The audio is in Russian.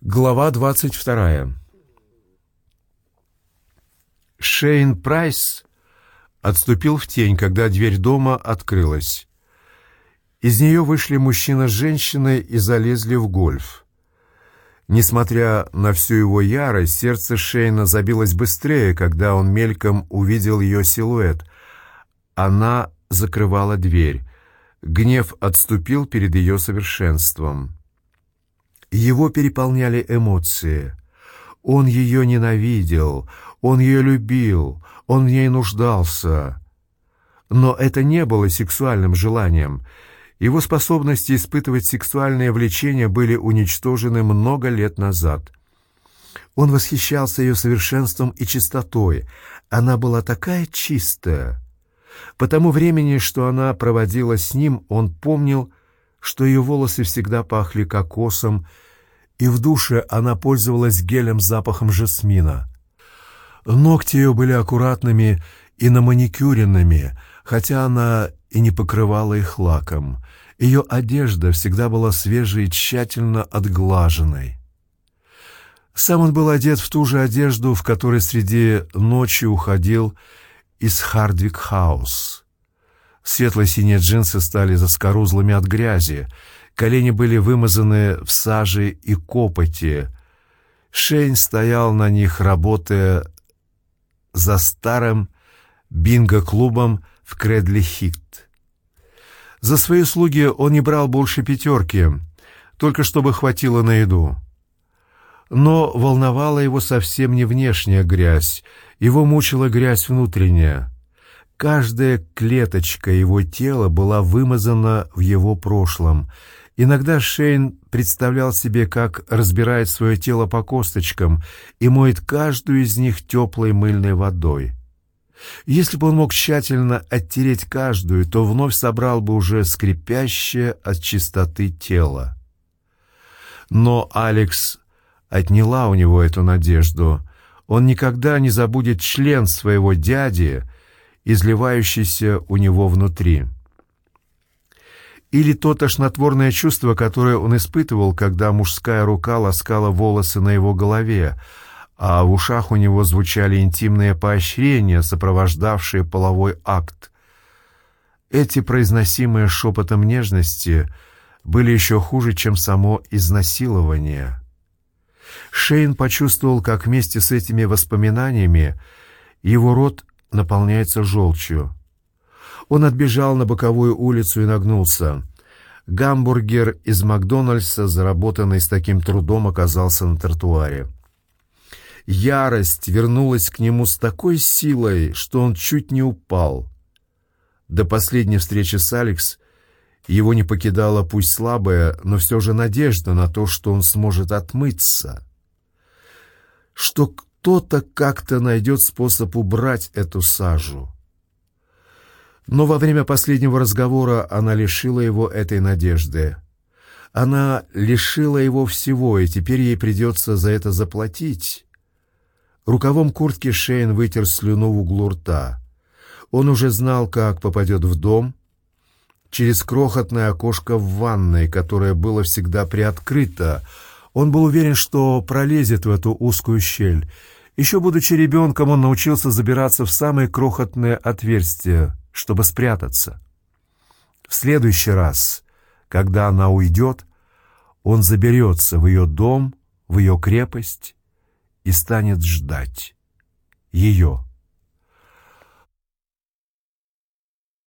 Глава 22. Шейн Прайс отступил в тень, когда дверь дома открылась. Из нее вышли мужчина с женщиной и залезли в гольф. Несмотря на всю его ярость, сердце Шейна забилось быстрее, когда он мельком увидел ее силуэт. Она закрывала дверь. Гнев отступил перед ее совершенством. Его переполняли эмоции. Он ее ненавидел, он ее любил, он в ней нуждался. Но это не было сексуальным желанием. Его способности испытывать сексуальное влечение были уничтожены много лет назад. Он восхищался ее совершенством и чистотой. Она была такая чистая. По тому времени, что она проводила с ним, он помнил, что ее волосы всегда пахли кокосом, и в душе она пользовалась гелем с запахом жасмина. Ногти ее были аккуратными и наманикюренными, хотя она и не покрывала их лаком. Ее одежда всегда была свежей и тщательно отглаженной. Сам он был одет в ту же одежду, в которой среди ночи уходил из Хардвик-хаус. Светло-синие джинсы стали заскорузлыми от грязи, колени были вымазаны в саже и копоти. Шейн стоял на них, работая за старым бинго-клубом в Кредли-Хит. За свои услуги он не брал больше пятерки, только чтобы хватило на еду. Но волновала его совсем не внешняя грязь, его мучила грязь внутренняя. Каждая клеточка его тела была вымазана в его прошлом. Иногда Шейн представлял себе, как разбирает свое тело по косточкам и моет каждую из них теплой мыльной водой. Если бы он мог тщательно оттереть каждую, то вновь собрал бы уже скрипящее от чистоты тело. Но Алекс отняла у него эту надежду. Он никогда не забудет член своего дяди, изливающийся у него внутри. Или то тошнотворное чувство, которое он испытывал, когда мужская рука ласкала волосы на его голове, а в ушах у него звучали интимные поощрения, сопровождавшие половой акт. Эти произносимые шепотом нежности были еще хуже, чем само изнасилование. Шейн почувствовал, как вместе с этими воспоминаниями его рот наполняется желчью. Он отбежал на боковую улицу и нагнулся. Гамбургер из Макдональдса, заработанный с таким трудом, оказался на тротуаре. Ярость вернулась к нему с такой силой, что он чуть не упал. До последней встречи с Алекс его не покидала пусть слабая, но все же надежда на то, что он сможет отмыться. Что кто-то как-то найдет способ убрать эту сажу. Но во время последнего разговора она лишила его этой надежды. Она лишила его всего, и теперь ей придется за это заплатить. Рукавом куртки Шейн вытер слюну в углу рта. Он уже знал, как попадет в дом, через крохотное окошко в ванной, которое было всегда приоткрыто. Он был уверен, что пролезет в эту узкую щель. Еще будучи ребенком, он научился забираться в самые крохотные отверстия, чтобы спрятаться. В следующий раз, когда она уйдет, он заберется в ее дом, в ее крепость, и станет ждать ее.